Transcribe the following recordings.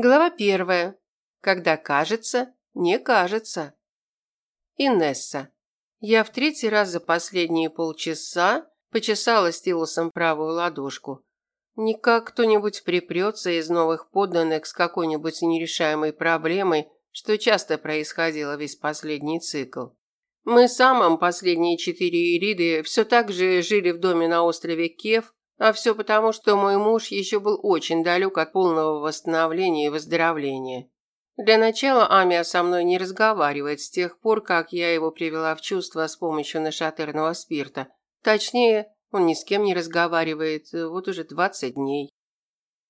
Глава первая. Когда кажется, не кажется. Инесса. Я в третий раз за последние полчаса почесала стилусом правую ладошку. Никак кто-нибудь припрется из новых подданных с какой-нибудь нерешаемой проблемой, что часто происходило весь последний цикл. Мы с последние четыре ириды все так же жили в доме на острове Кев, а все потому, что мой муж еще был очень далек от полного восстановления и выздоровления. Для начала Амия со мной не разговаривает с тех пор, как я его привела в чувство с помощью нашатырного спирта. Точнее, он ни с кем не разговаривает, вот уже 20 дней.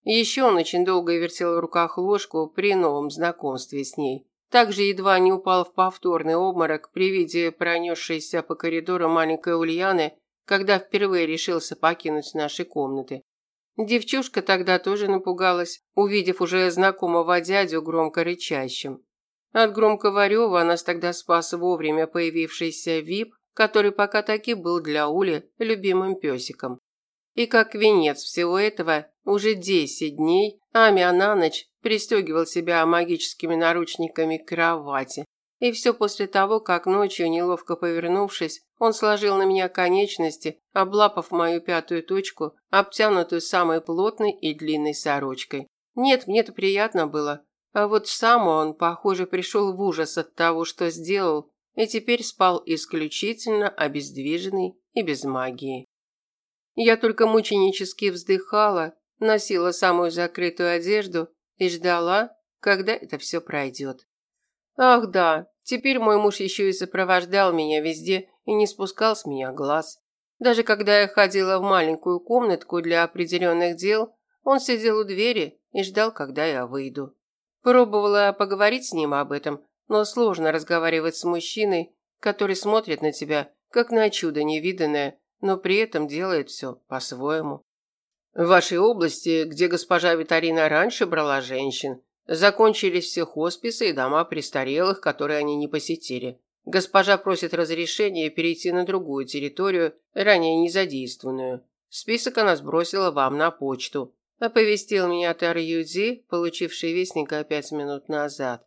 Еще он очень долго вертел в руках ложку при новом знакомстве с ней. Также едва не упал в повторный обморок при виде пронесшейся по коридору маленькой Ульяны когда впервые решился покинуть наши комнаты. Девчушка тогда тоже напугалась, увидев уже знакомого дядю громко рычащим. От громкого рева нас тогда спас вовремя появившийся Вип, который пока таки был для Ули любимым песиком. И как венец всего этого, уже десять дней Амя на ночь пристегивал себя магическими наручниками к кровати, и все после того, как ночью, неловко повернувшись, он сложил на меня конечности, облапав мою пятую точку, обтянутую самой плотной и длинной сорочкой. Нет, мне это приятно было. А вот сам он, похоже, пришел в ужас от того, что сделал, и теперь спал исключительно обездвиженный и без магии. Я только мученически вздыхала, носила самую закрытую одежду и ждала, когда это все пройдет. Ах да, теперь мой муж еще и сопровождал меня везде и не спускал с меня глаз. Даже когда я ходила в маленькую комнатку для определенных дел, он сидел у двери и ждал, когда я выйду. Пробовала поговорить с ним об этом, но сложно разговаривать с мужчиной, который смотрит на тебя, как на чудо невиданное, но при этом делает все по-своему. В вашей области, где госпожа Витарина раньше брала женщин, Закончились все хосписы и дома престарелых, которые они не посетили. Госпожа просит разрешения перейти на другую территорию, ранее не задействованную. Список она сбросила вам на почту. Оповестил меня Тар Юди, получивший вестника пять минут назад.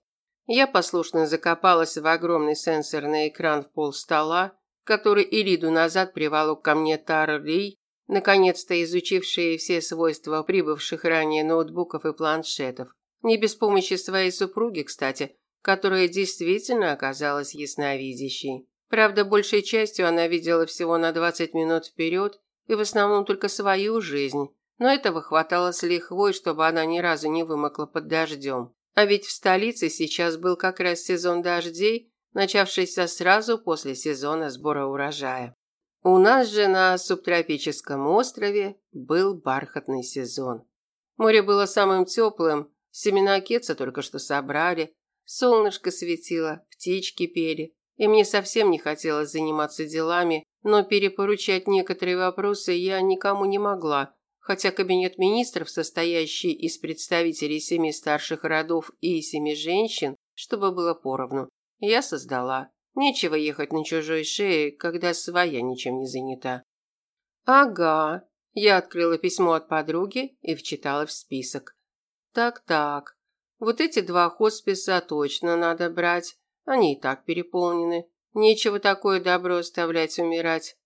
Я послушно закопалась в огромный сенсорный экран в пол стола, который Ириду назад приволок ко мне Тар Ли, наконец-то изучивший все свойства прибывших ранее ноутбуков и планшетов. Не без помощи своей супруги, кстати, которая действительно оказалась ясновидящей. Правда, большей частью она видела всего на 20 минут вперед и в основном только свою жизнь, но этого хватало с лихвой, чтобы она ни разу не вымокла под дождем. А ведь в столице сейчас был как раз сезон дождей, начавшийся сразу после сезона сбора урожая. У нас же на субтропическом острове был бархатный сезон. Море было самым теплым, Семена кеца только что собрали, солнышко светило, птички пели. И мне совсем не хотелось заниматься делами, но перепоручать некоторые вопросы я никому не могла, хотя кабинет министров, состоящий из представителей семи старших родов и семи женщин, чтобы было поровну, я создала. Нечего ехать на чужой шее, когда своя ничем не занята. Ага. Я открыла письмо от подруги и вчитала в список. Так-так. Вот эти два хосписа точно надо брать. Они и так переполнены. Нечего такое добро оставлять умирать.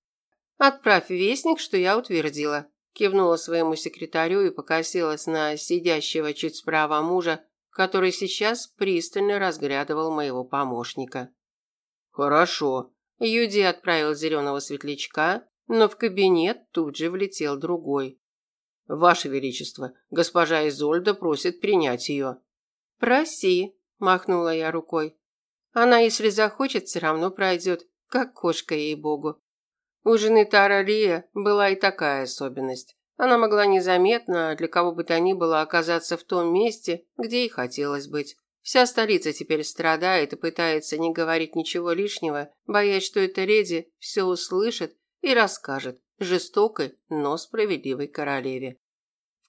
Отправь вестник, что я утвердила. Кивнула своему секретарю и покосилась на сидящего чуть справа мужа, который сейчас пристально разглядывал моего помощника. Хорошо. Юди отправил зеленого светлячка, но в кабинет тут же влетел другой. Ваше величество, госпожа Изольда просит принять ее». «Проси», – махнула я рукой. «Она, если захочет, все равно пройдет, как кошка ей-богу». У жены Тара была и такая особенность. Она могла незаметно для кого бы то ни было оказаться в том месте, где и хотелось быть. Вся столица теперь страдает и пытается не говорить ничего лишнего, боясь, что эта леди все услышит и расскажет жестокой, но справедливой королеве.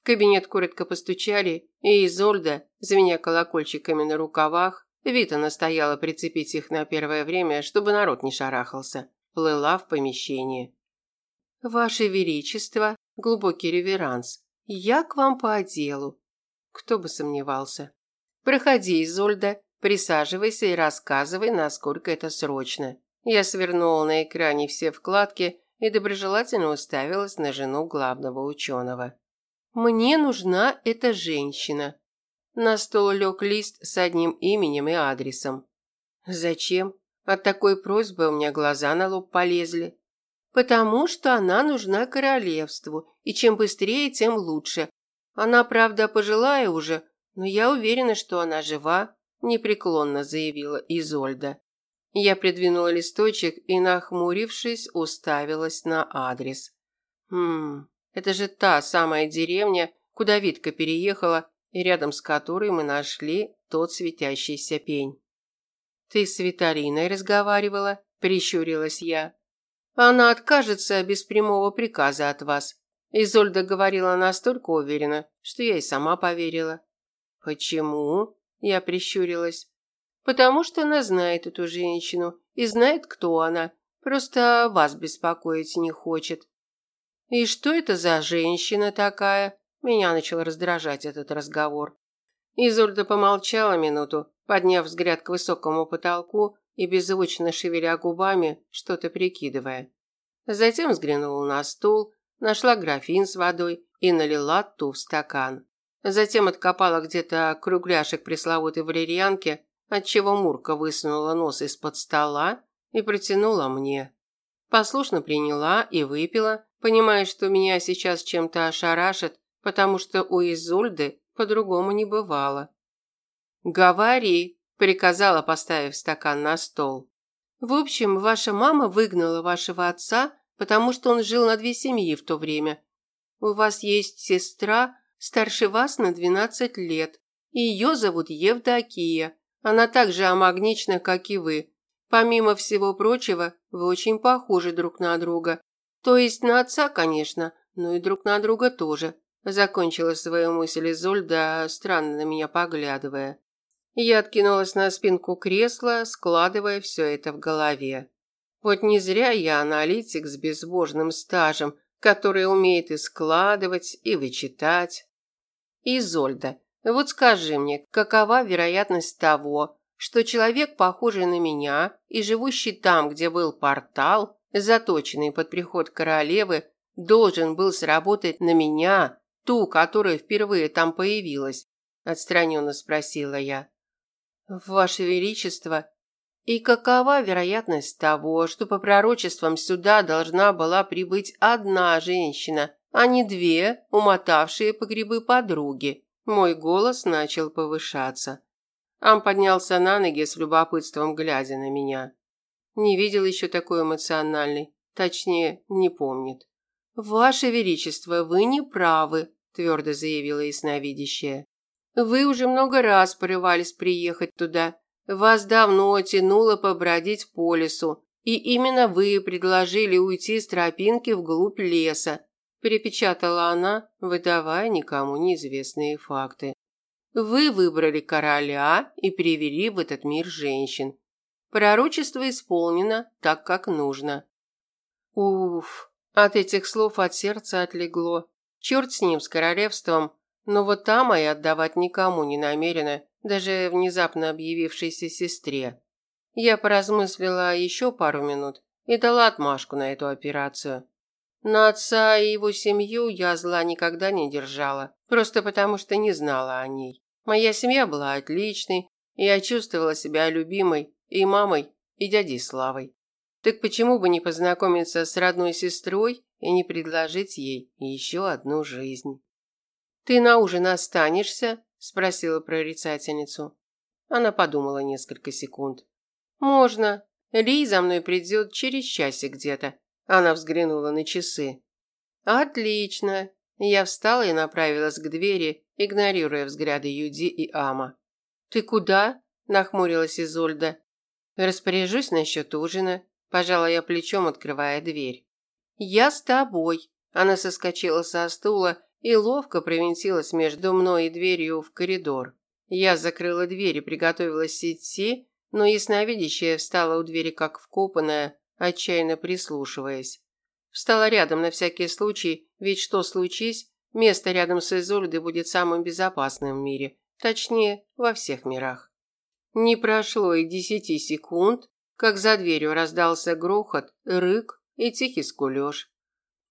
Кабинет коротко постучали, и Изольда, звеня колокольчиками на рукавах, Вита настояла прицепить их на первое время, чтобы народ не шарахался, плыла в помещение. «Ваше Величество, глубокий реверанс, я к вам по делу». Кто бы сомневался. Проходи, Изольда, присаживайся и рассказывай, насколько это срочно. Я свернула на экране все вкладки и доброжелательно уставилась на жену главного ученого. Мне нужна эта женщина. На стол лег лист с одним именем и адресом. Зачем? От такой просьбы у меня глаза на лоб полезли. Потому что она нужна королевству, и чем быстрее, тем лучше. Она, правда, пожилая уже, но я уверена, что она жива, непреклонно заявила Изольда. Я придвинула листочек и, нахмурившись, уставилась на адрес. Хм, это же та самая деревня, куда Витка переехала, и рядом с которой мы нашли тот светящийся пень. Ты с Виталиной разговаривала? прищурилась я. Она откажется без прямого приказа от вас. Изольда говорила настолько уверенно, что я и сама поверила. Почему? Я прищурилась. Потому что она знает эту женщину и знает, кто она. Просто вас беспокоить не хочет. И что это за женщина такая? Меня начал раздражать этот разговор. Изольда помолчала минуту, подняв взгляд к высокому потолку и беззвучно шевеля губами, что-то прикидывая. Затем взглянула на стул, нашла графин с водой и налила ту в стакан. Затем откопала где-то кругляшек пресловутой валерьянки, отчего Мурка высунула нос из-под стола и протянула мне. Послушно приняла и выпила, понимая, что меня сейчас чем-то ошарашит, потому что у Изольды по-другому не бывало. «Говори», – приказала, поставив стакан на стол. «В общем, ваша мама выгнала вашего отца, потому что он жил на две семьи в то время. У вас есть сестра, старше вас на 12 лет, ее зовут Евдокия. Она так же амагнична, как и вы. Помимо всего прочего, вы очень похожи друг на друга. То есть на отца, конечно, но и друг на друга тоже. Закончила свою мысль Изольда, странно на меня поглядывая. Я откинулась на спинку кресла, складывая все это в голове. Вот не зря я аналитик с безбожным стажем, который умеет и складывать, и вычитать. Изольда, вот скажи мне, какова вероятность того, что человек, похожий на меня и живущий там, где был портал, заточенный под приход королевы, должен был сработать на меня, ту, которая впервые там появилась? Отстраненно спросила я. Ваше Величество, и какова вероятность того, что по пророчествам сюда должна была прибыть одна женщина, а не две, умотавшие по грибы подруги? Мой голос начал повышаться. Ам поднялся на ноги с любопытством, глядя на меня. Не видел еще такой эмоциональный, точнее, не помнит. «Ваше Величество, вы не правы», – твердо заявила ясновидящая. Вы уже много раз порывались приехать туда. Вас давно тянуло побродить по лесу, и именно вы предложили уйти с тропинки вглубь леса, перепечатала она, выдавая никому неизвестные факты. Вы выбрали короля и привели в этот мир женщин. Пророчество исполнено так, как нужно. Уф, от этих слов от сердца отлегло. Черт с ним, с королевством, но вот там и отдавать никому не намерена, даже внезапно объявившейся сестре. Я поразмыслила еще пару минут и дала отмашку на эту операцию. На отца и его семью я зла никогда не держала, просто потому что не знала о ней. Моя семья была отличной, и я чувствовала себя любимой и мамой, и дядей Славой. Так почему бы не познакомиться с родной сестрой и не предложить ей еще одну жизнь? «Ты на ужин останешься?» – спросила прорицательницу. Она подумала несколько секунд. «Можно. Ли за мной придет через часик где-то». Она взглянула на часы. «Отлично». Я встала и направилась к двери, игнорируя взгляды Юди и Ама. «Ты куда?» – нахмурилась Изольда. «Распоряжусь насчет ужина», – пожала я плечом, открывая дверь. «Я с тобой». Она соскочила со стула и ловко провинтилась между мной и дверью в коридор. Я закрыла дверь и приготовилась идти, но ясновидящая встала у двери как вкопанная, отчаянно прислушиваясь. Встала рядом на всякий случай, ведь что случись, место рядом с Изольдой будет самым безопасным в мире, Точнее, во всех мирах. Не прошло и десяти секунд, как за дверью раздался грохот, рык и тихий скулёж.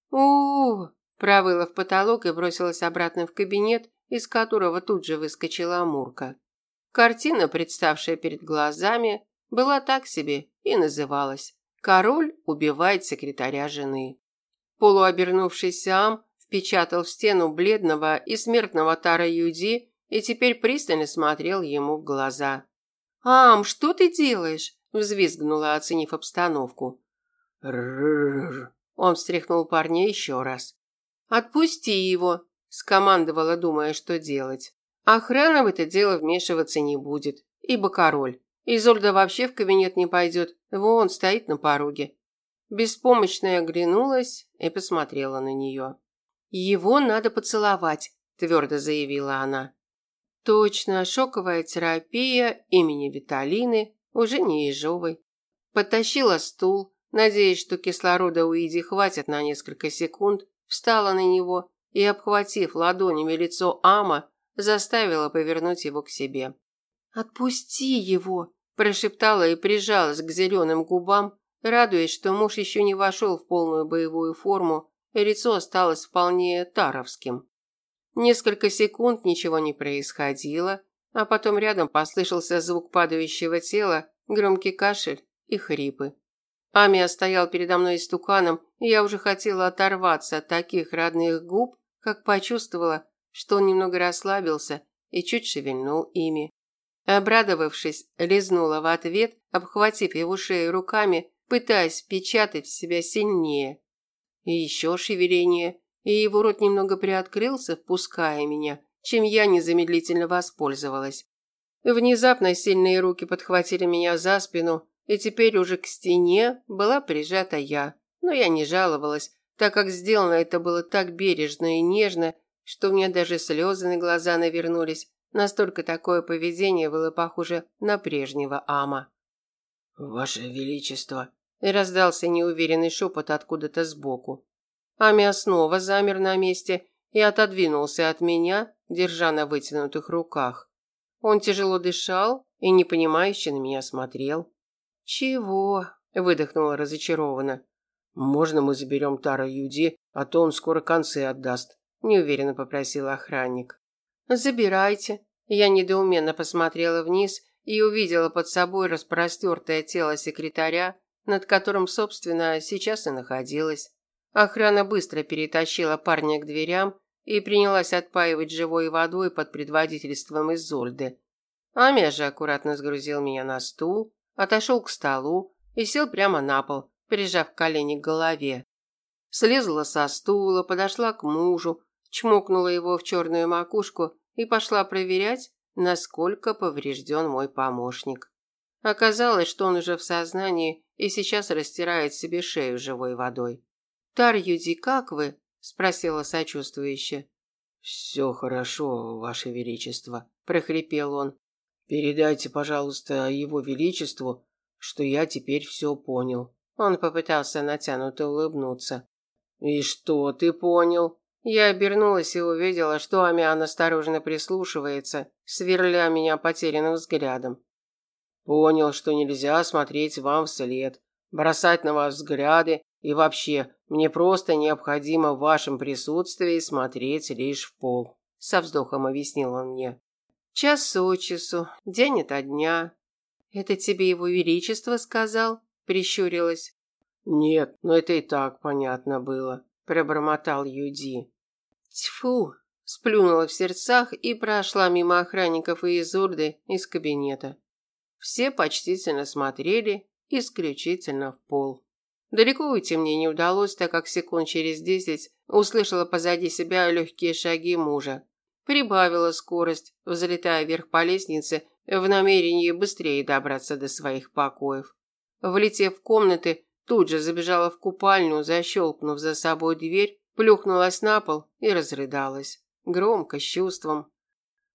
у, -у, -у провыла в потолок и бросилась обратно в кабинет, из которого тут же выскочила Амурка. Картина, представшая перед глазами, была так себе и называлась «Король убивает секретаря жены». Полуобернувшийся Ам впечатал в стену бледного и смертного Тара Юди и теперь пристально смотрел ему в глаза. «Ам, что ты делаешь?» – взвизгнула, оценив обстановку. «Ррррр!» – он встряхнул парня еще раз. «Отпусти его!» – скомандовала, думая, что делать. Охрана в это дело вмешиваться не будет, ибо король. Изольда вообще в кабинет не пойдет, вон стоит на пороге. Беспомощная оглянулась и посмотрела на нее. «Его надо поцеловать», – твердо заявила она. Точно, шоковая терапия имени Виталины, уже не Ежовой. Подтащила стул, надеясь, что кислорода у Иди хватит на несколько секунд, встала на него и, обхватив ладонями лицо Ама, заставила повернуть его к себе. «Отпусти его!» – прошептала и прижалась к зеленым губам, радуясь, что муж еще не вошел в полную боевую форму, и лицо осталось вполне таровским. Несколько секунд ничего не происходило, а потом рядом послышался звук падающего тела, громкий кашель и хрипы. Амия стоял передо мной истуканом, и я уже хотела оторваться от таких родных губ, как почувствовала, что он немного расслабился и чуть шевельнул ими. Обрадовавшись, лизнула в ответ, обхватив его шею руками, пытаясь впечатать в себя сильнее. И еще шевеление, и его рот немного приоткрылся, впуская меня, чем я незамедлительно воспользовалась. Внезапно сильные руки подхватили меня за спину, и теперь уже к стене была прижата я. Но я не жаловалась, так как сделано это было так бережно и нежно, что у меня даже слезы на глаза навернулись. Настолько такое поведение было похоже на прежнего Ама. «Ваше Величество!» – раздался неуверенный шепот откуда-то сбоку. Амия снова замер на месте и отодвинулся от меня, держа на вытянутых руках. Он тяжело дышал и непонимающе на меня смотрел. «Чего?» – выдохнула разочарованно. «Можно мы заберем Тара Юди, а то он скоро концы отдаст», неуверенно попросил охранник. Забирайте. Я недоуменно посмотрела вниз и увидела под собой распростертое тело секретаря, над которым, собственно, сейчас и находилась. Охрана быстро перетащила парня к дверям и принялась отпаивать живой водой под предводительством Изольды. Амия же аккуратно сгрузил меня на стул, отошел к столу и сел прямо на пол, прижав колени к голове. Слезла со стула, подошла к мужу, чмокнула его в черную макушку и пошла проверять, насколько поврежден мой помощник. Оказалось, что он уже в сознании и сейчас растирает себе шею живой водой. «Тар Юди, как вы?» – спросила сочувствующе. «Все хорошо, Ваше Величество», – прохрипел он. «Передайте, пожалуйста, Его Величеству, что я теперь все понял». Он попытался натянуто улыбнуться. «И что ты понял?» Я обернулась и увидела, что Амиан осторожно прислушивается, сверля меня потерянным взглядом. Понял, что нельзя смотреть вам вслед, бросать на вас взгляды, и вообще, мне просто необходимо в вашем присутствии смотреть лишь в пол. Со вздохом объяснил он мне. Час от часу, день ото дня. Это тебе его величество сказал? Прищурилась. Нет, но это и так понятно было, пробормотал Юди. Тьфу, сплюнула в сердцах и прошла мимо охранников и Изурды из кабинета. Все почтительно смотрели исключительно в пол. Далеко уйти мне не удалось, так как секунд через десять услышала позади себя легкие шаги мужа. Прибавила скорость, взлетая вверх по лестнице в намерении быстрее добраться до своих покоев. Влетев в комнаты, тут же забежала в купальню, защелкнув за собой дверь плюхнулась на пол и разрыдалась. Громко, с чувством.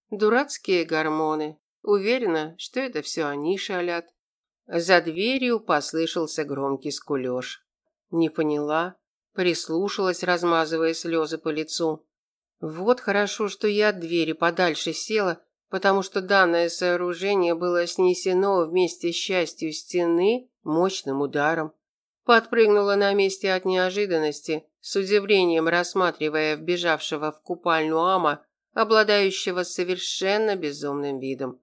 Дурацкие гормоны. Уверена, что это все они шалят. За дверью послышался громкий скулёж. Не поняла, прислушалась, размазывая слезы по лицу. Вот хорошо, что я от двери подальше села, потому что данное сооружение было снесено вместе с частью стены мощным ударом. Подпрыгнула на месте от неожиданности, с удивлением рассматривая вбежавшего в купальню Ама, обладающего совершенно безумным видом.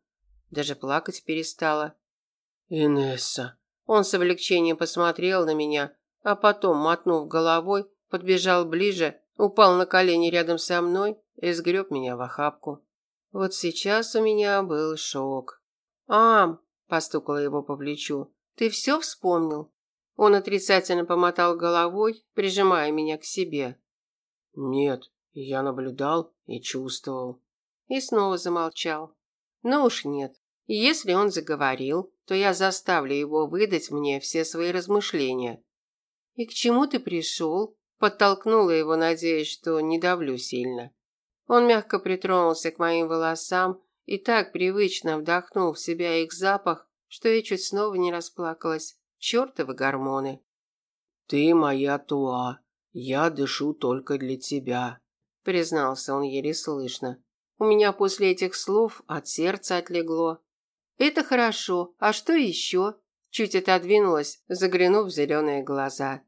Даже плакать перестала. «Инесса!» Он с облегчением посмотрел на меня, а потом, мотнув головой, подбежал ближе, упал на колени рядом со мной и сгреб меня в охапку. Вот сейчас у меня был шок. «Ам!» – постукала его по плечу. «Ты все вспомнил?» Он отрицательно помотал головой, прижимая меня к себе. «Нет, я наблюдал и чувствовал». И снова замолчал. «Ну уж нет. Если он заговорил, то я заставлю его выдать мне все свои размышления. И к чему ты пришел? Подтолкнула его, надеясь, что не давлю сильно. Он мягко притронулся к моим волосам и так привычно вдохнул в себя их запах, что я чуть снова не расплакалась. Чёртовы гормоны. Ты моя Туа. Я дышу только для тебя, признался он еле слышно. У меня после этих слов от сердца отлегло. Это хорошо. А что еще? Чуть отодвинулась, заглянув в зеленые глаза.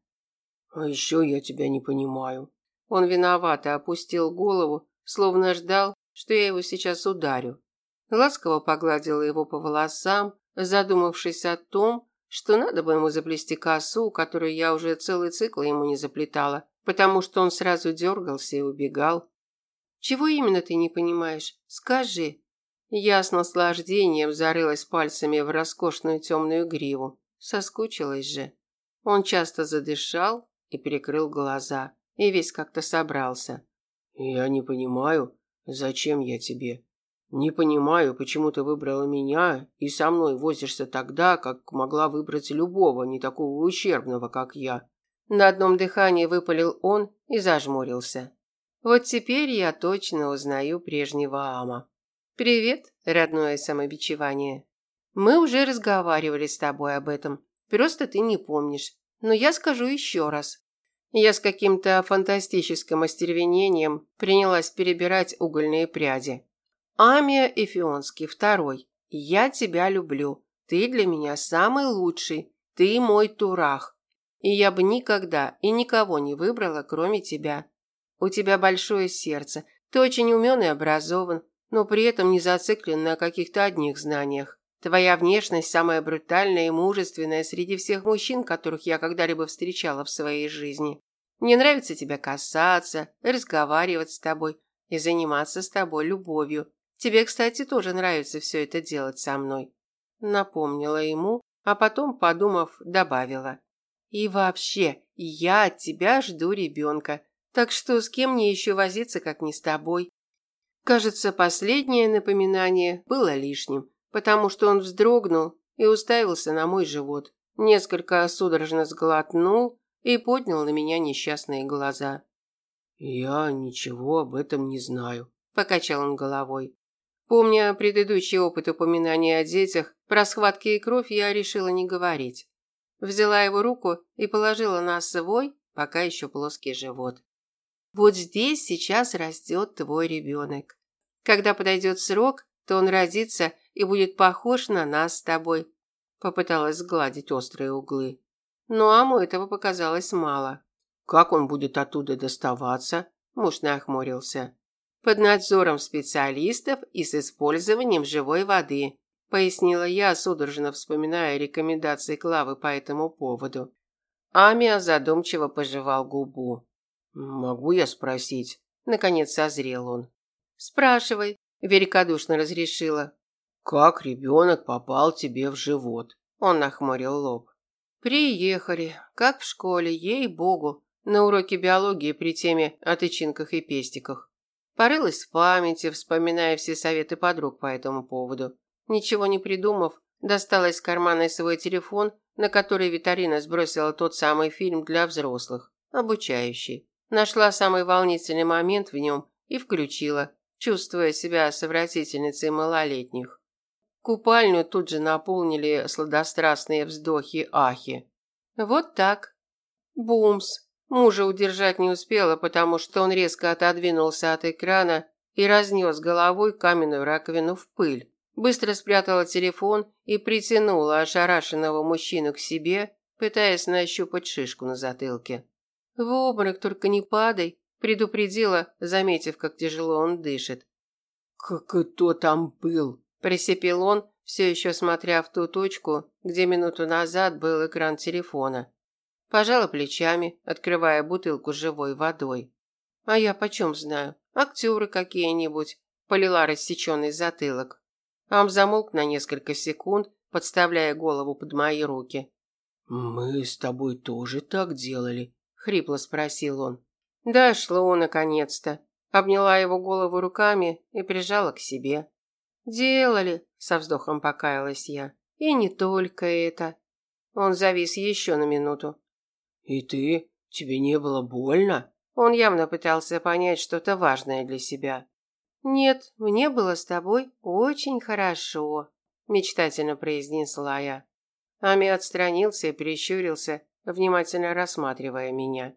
А еще я тебя не понимаю. Он виновато опустил голову, словно ждал, что я его сейчас ударю. Ласково погладила его по волосам, задумавшись о том, что надо бы ему заплести косу, которую я уже целый цикл ему не заплетала, потому что он сразу дергался и убегал. Чего именно ты не понимаешь? Скажи. Я с наслаждением зарылась пальцами в роскошную темную гриву. Соскучилась же. Он часто задышал и перекрыл глаза, и весь как-то собрался. «Я не понимаю, зачем я тебе? Не понимаю, почему ты выбрала меня и со мной возишься тогда, как могла выбрать любого, не такого ущербного, как я». На одном дыхании выпалил он и зажмурился. Вот теперь я точно узнаю прежнего Ама. Привет, родное самобичевание. Мы уже разговаривали с тобой об этом. Просто ты не помнишь. Но я скажу еще раз. Я с каким-то фантастическим остервенением принялась перебирать угольные пряди. Амия Эфионский, второй. Я тебя люблю. Ты для меня самый лучший. Ты мой турах. И я бы никогда и никого не выбрала, кроме тебя. У тебя большое сердце. Ты очень умен и образован но при этом не зациклен на каких-то одних знаниях. Твоя внешность самая брутальная и мужественная среди всех мужчин, которых я когда-либо встречала в своей жизни. Мне нравится тебя касаться, разговаривать с тобой и заниматься с тобой любовью. Тебе, кстати, тоже нравится все это делать со мной. Напомнила ему, а потом, подумав, добавила. И вообще, я от тебя жду ребенка. Так что с кем мне еще возиться, как не с тобой? Кажется, последнее напоминание было лишним, потому что он вздрогнул и уставился на мой живот, несколько судорожно сглотнул и поднял на меня несчастные глаза. «Я ничего об этом не знаю», – покачал он головой. Помня предыдущий опыт упоминания о детях, про схватки и кровь я решила не говорить. Взяла его руку и положила на свой, пока еще плоский живот. Вот здесь сейчас растет твой ребенок. Когда подойдет срок, то он родится и будет похож на нас с тобой. Попыталась сгладить острые углы. Но Аму этого показалось мало. Как он будет оттуда доставаться? Муж нахмурился. Под надзором специалистов и с использованием живой воды, пояснила я, судорожно вспоминая рекомендации Клавы по этому поводу. Амия задумчиво пожевал губу. «Могу я спросить?» Наконец созрел он. «Спрашивай», – великодушно разрешила. «Как ребенок попал тебе в живот?» Он нахмурил лоб. «Приехали, как в школе, ей-богу, на уроке биологии при теме о тычинках и пестиках. Порылась в памяти, вспоминая все советы подруг по этому поводу. Ничего не придумав, достала из кармана свой телефон, на который Виталина сбросила тот самый фильм для взрослых, обучающий. Нашла самый волнительный момент в нем и включила, чувствуя себя совратительницей малолетних. Купальню тут же наполнили сладострастные вздохи-ахи. Вот так. Бумс. Мужа удержать не успела, потому что он резко отодвинулся от экрана и разнес головой каменную раковину в пыль. Быстро спрятала телефон и притянула ошарашенного мужчину к себе, пытаясь нащупать шишку на затылке. «В обморок только не падай», – предупредила, заметив, как тяжело он дышит. «Как кто там был?» – присипел он, все еще смотря в ту точку, где минуту назад был экран телефона. Пожала плечами, открывая бутылку с живой водой. «А я почем знаю? Актеры какие-нибудь?» – полила рассеченный затылок. Ам замолк на несколько секунд, подставляя голову под мои руки. «Мы с тобой тоже так делали?» – хрипло спросил он. Дошло наконец-то. Обняла его голову руками и прижала к себе. «Делали», – со вздохом покаялась я. «И не только это». Он завис еще на минуту. «И ты? Тебе не было больно?» Он явно пытался понять что-то важное для себя. «Нет, мне было с тобой очень хорошо», – мечтательно произнесла я. Ами отстранился и прищурился, внимательно рассматривая меня.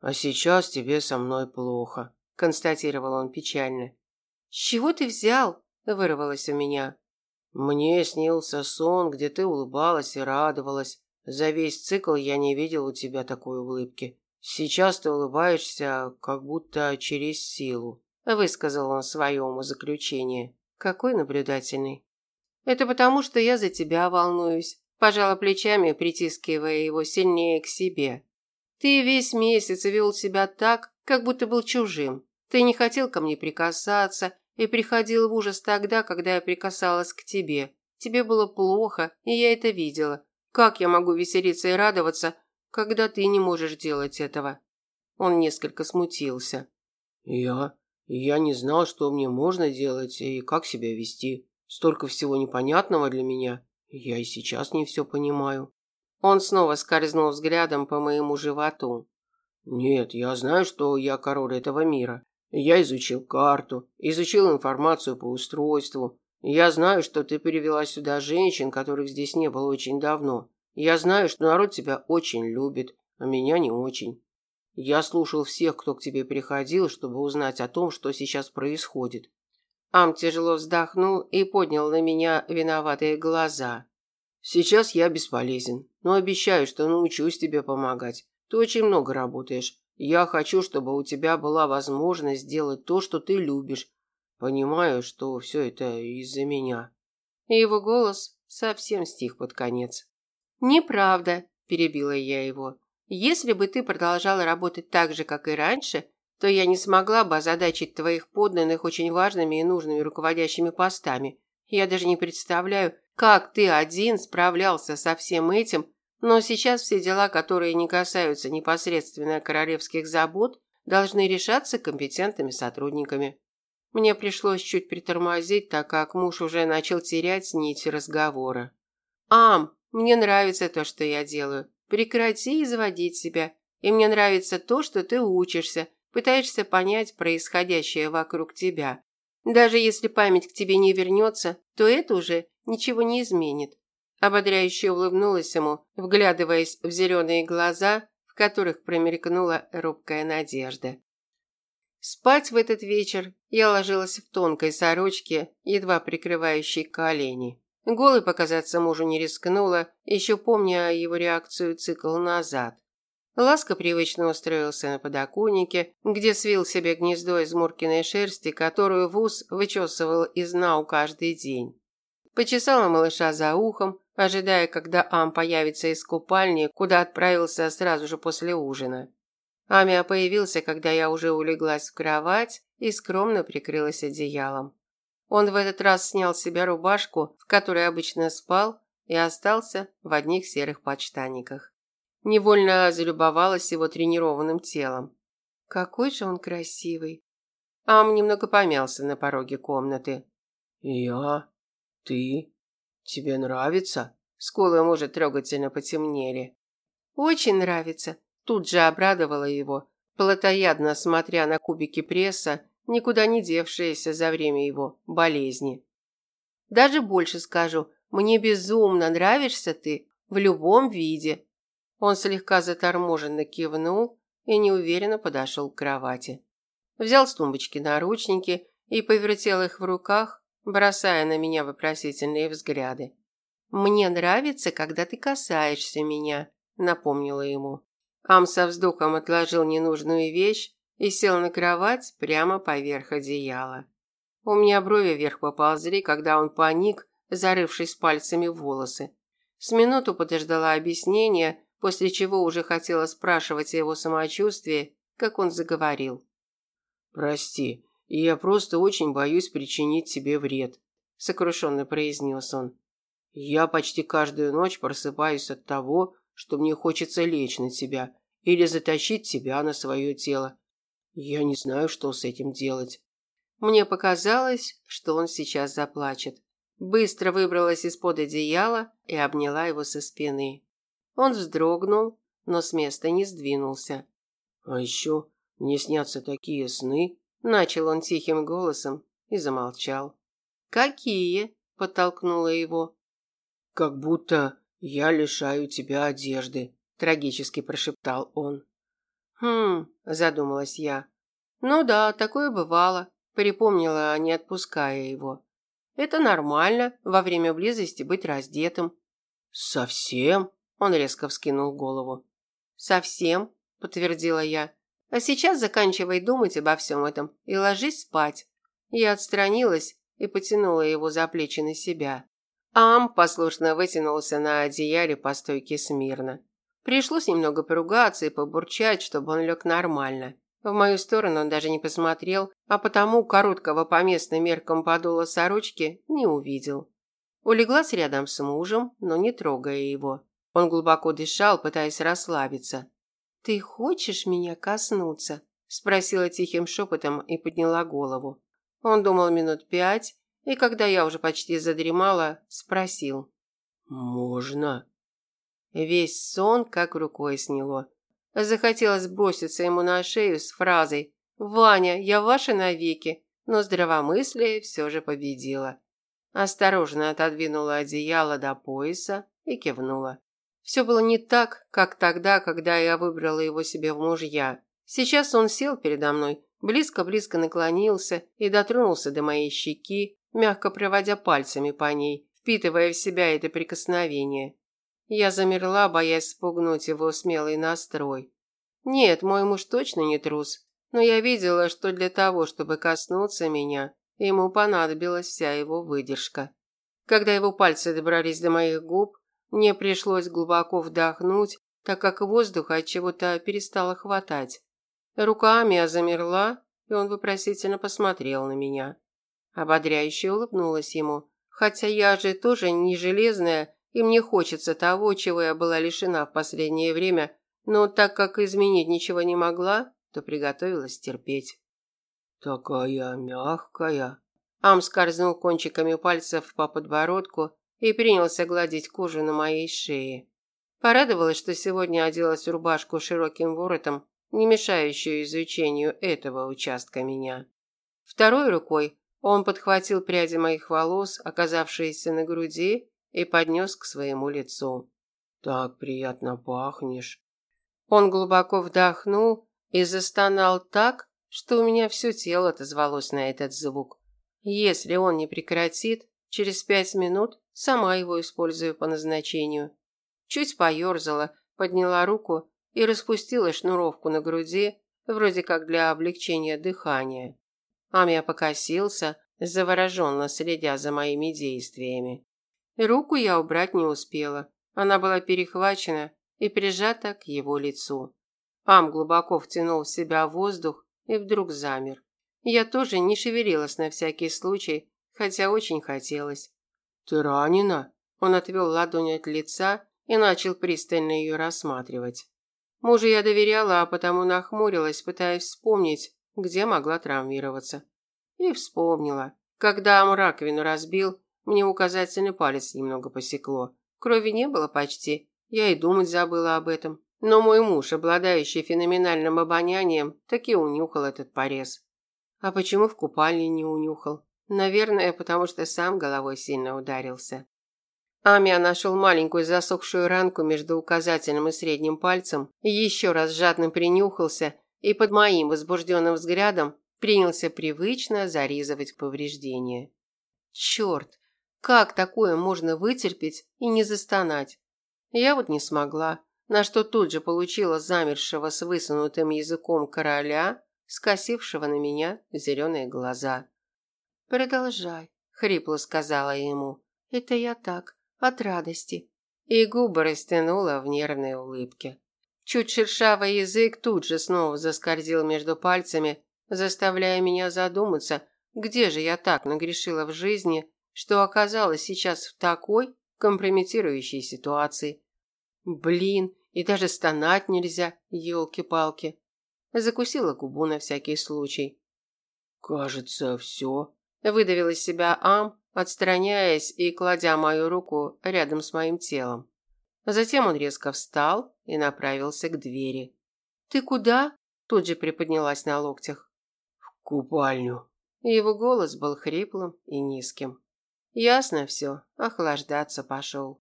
«А сейчас тебе со мной плохо», – констатировал он печально. «С чего ты взял?» – вырвалось у меня. «Мне снился сон, где ты улыбалась и радовалась. За весь цикл я не видел у тебя такой улыбки. Сейчас ты улыбаешься, как будто через силу», – высказал он свое умозаключение. «Какой наблюдательный». «Это потому, что я за тебя волнуюсь пожала плечами, притискивая его сильнее к себе. Ты весь месяц вел себя так, как будто был чужим. Ты не хотел ко мне прикасаться и приходил в ужас тогда, когда я прикасалась к тебе. Тебе было плохо, и я это видела. Как я могу веселиться и радоваться, когда ты не можешь делать этого? Он несколько смутился. Я я не знал, что мне можно делать и как себя вести. Столько всего непонятного для меня. Я и сейчас не все понимаю. Он снова скользнул взглядом по моему животу. Нет, я знаю, что я король этого мира. Я изучил карту, изучил информацию по устройству. Я знаю, что ты перевела сюда женщин, которых здесь не было очень давно. Я знаю, что народ тебя очень любит, а меня не очень. Я слушал всех, кто к тебе приходил, чтобы узнать о том, что сейчас происходит. Ам тяжело вздохнул и поднял на меня виноватые глаза. Сейчас я бесполезен, но обещаю, что научусь тебе помогать. Ты очень много работаешь. Я хочу, чтобы у тебя была возможность сделать то, что ты любишь. Понимаю, что все это из-за меня. его голос совсем стих под конец. Неправда, перебила я его. Если бы ты продолжала работать так же, как и раньше, то я не смогла бы озадачить твоих подданных очень важными и нужными руководящими постами. Я даже не представляю, как ты один справлялся со всем этим, но сейчас все дела, которые не касаются непосредственно королевских забот, должны решаться компетентными сотрудниками. Мне пришлось чуть притормозить, так как муж уже начал терять нить разговора. «Ам, мне нравится то, что я делаю. Прекрати изводить себя. И мне нравится то, что ты учишься, пытаешься понять происходящее вокруг тебя. Даже если память к тебе не вернется, то это уже ничего не изменит. Ободряюще улыбнулась ему, вглядываясь в зеленые глаза, в которых промелькнула робкая надежда. Спать в этот вечер я ложилась в тонкой сорочке, едва прикрывающей колени. Голой показаться мужу не рискнула, еще помня его реакцию цикл назад. Ласка привычно устроился на подоконнике, где свил себе гнездо из муркиной шерсти, которую Вуз вычесывал из нау каждый день. Почесала малыша за ухом, ожидая, когда Ам появится из купальни, куда отправился сразу же после ужина. Амия появился, когда я уже улеглась в кровать и скромно прикрылась одеялом. Он в этот раз снял с себя рубашку, в которой обычно спал, и остался в одних серых подштаниках. Невольно залюбовалась его тренированным телом. Какой же он красивый. Ам немного помялся на пороге комнаты. Я? Ты? Тебе нравится? Скулы мужа трогательно потемнели. Очень нравится. Тут же обрадовала его, плотоядно смотря на кубики пресса, никуда не девшиеся за время его болезни. Даже больше скажу, мне безумно нравишься ты в любом виде. Он слегка заторможенно кивнул и неуверенно подошел к кровати. взял с тумбочки наручники и повертел их в руках, бросая на меня вопросительные взгляды. «Мне нравится, когда ты касаешься меня», – напомнила ему. Ам со вздохом отложил ненужную вещь и сел на кровать прямо поверх одеяла. У меня брови вверх поползли, когда он паник, зарывшись пальцами в волосы. С минуту подождала объяснения, после чего уже хотела спрашивать о его самочувствии, как он заговорил. «Прости, я просто очень боюсь причинить тебе вред», – сокрушенно произнес он. «Я почти каждую ночь просыпаюсь от того, что мне хочется лечь на тебя или затащить тебя на свое тело. Я не знаю, что с этим делать». Мне показалось, что он сейчас заплачет. Быстро выбралась из-под одеяла и обняла его со спины. Он вздрогнул, но с места не сдвинулся. «А еще мне снятся такие сны», – начал он тихим голосом и замолчал. «Какие?» – подтолкнула его. «Как будто я лишаю тебя одежды», – трагически прошептал он. «Хм», – задумалась я. «Ну да, такое бывало», – припомнила, не отпуская его. «Это нормально во время близости быть раздетым». «Совсем?» Он резко вскинул голову. Совсем, подтвердила я. А сейчас заканчивай думать обо всем этом и ложись спать. Я отстранилась и потянула его за плечи на себя. Ам послушно вытянулся на одеяле по стойке смирно. Пришлось немного поругаться и побурчать, чтобы он лег нормально. В мою сторону он даже не посмотрел, а потому короткого по местным меркам подола сорочки не увидел. Улеглась рядом с мужем, но не трогая его. Он глубоко дышал, пытаясь расслабиться. «Ты хочешь меня коснуться?» – спросила тихим шепотом и подняла голову. Он думал минут пять, и когда я уже почти задремала, спросил. «Можно?» Весь сон как рукой сняло. Захотелось броситься ему на шею с фразой «Ваня, я ваша навеки», но здравомыслие все же победило. Осторожно отодвинула одеяло до пояса и кивнула. Все было не так, как тогда, когда я выбрала его себе в мужья. Сейчас он сел передо мной, близко-близко наклонился и дотронулся до моей щеки, мягко проводя пальцами по ней, впитывая в себя это прикосновение. Я замерла, боясь спугнуть его смелый настрой. Нет, мой муж точно не трус, но я видела, что для того, чтобы коснуться меня, ему понадобилась вся его выдержка. Когда его пальцы добрались до моих губ, мне пришлось глубоко вдохнуть, так как воздуха от чего-то перестало хватать. Руками я замерла, и он вопросительно посмотрел на меня. Ободряюще улыбнулась ему, хотя я же тоже не железная, и мне хочется того, чего я была лишена в последнее время, но так как изменить ничего не могла, то приготовилась терпеть. Такая мягкая. Ам скользнул кончиками пальцев по подбородку и принялся гладить кожу на моей шее. Порадовалась, что сегодня оделась рубашку с широким воротом, не мешающую изучению этого участка меня. Второй рукой он подхватил пряди моих волос, оказавшиеся на груди, и поднес к своему лицу. «Так приятно пахнешь». Он глубоко вдохнул и застонал так, что у меня все тело отозвалось на этот звук. Если он не прекратит, через пять минут Сама его использую по назначению. Чуть поерзала, подняла руку и распустила шнуровку на груди, вроде как для облегчения дыхания. Амия покосился, завороженно следя за моими действиями. Руку я убрать не успела. Она была перехвачена и прижата к его лицу. Ам глубоко втянул в себя воздух и вдруг замер. Я тоже не шевелилась на всякий случай, хотя очень хотелось. «Ты ранена?» Он отвел ладонь от лица и начал пристально ее рассматривать. Мужу я доверяла, а потому нахмурилась, пытаясь вспомнить, где могла травмироваться. И вспомнила. Когда ам раковину разбил, мне указательный палец немного посекло. Крови не было почти, я и думать забыла об этом. Но мой муж, обладающий феноменальным обонянием, таки унюхал этот порез. А почему в купальне не унюхал? Наверное, потому что сам головой сильно ударился. Амия нашел маленькую засохшую ранку между указательным и средним пальцем, еще раз жадно принюхался и под моим возбужденным взглядом принялся привычно зарезывать повреждения. Черт, как такое можно вытерпеть и не застонать? Я вот не смогла, на что тут же получила замершего с высунутым языком короля, скосившего на меня зеленые глаза. «Продолжай», – хрипло сказала ему. «Это я так, от радости». И губы растянула в нервной улыбке. Чуть шершавый язык тут же снова заскользил между пальцами, заставляя меня задуматься, где же я так нагрешила в жизни, что оказалась сейчас в такой компрометирующей ситуации. Блин, и даже стонать нельзя, елки-палки. Закусила губу на всякий случай. «Кажется, все», – выдавил из себя Ам, отстраняясь и кладя мою руку рядом с моим телом. Затем он резко встал и направился к двери. «Ты куда?» – тут же приподнялась на локтях. «В купальню». Его голос был хриплым и низким. Ясно все, охлаждаться пошел.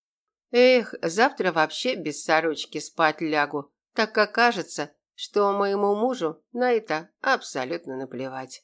Эх, завтра вообще без сорочки спать лягу, так как кажется, что моему мужу на это абсолютно наплевать.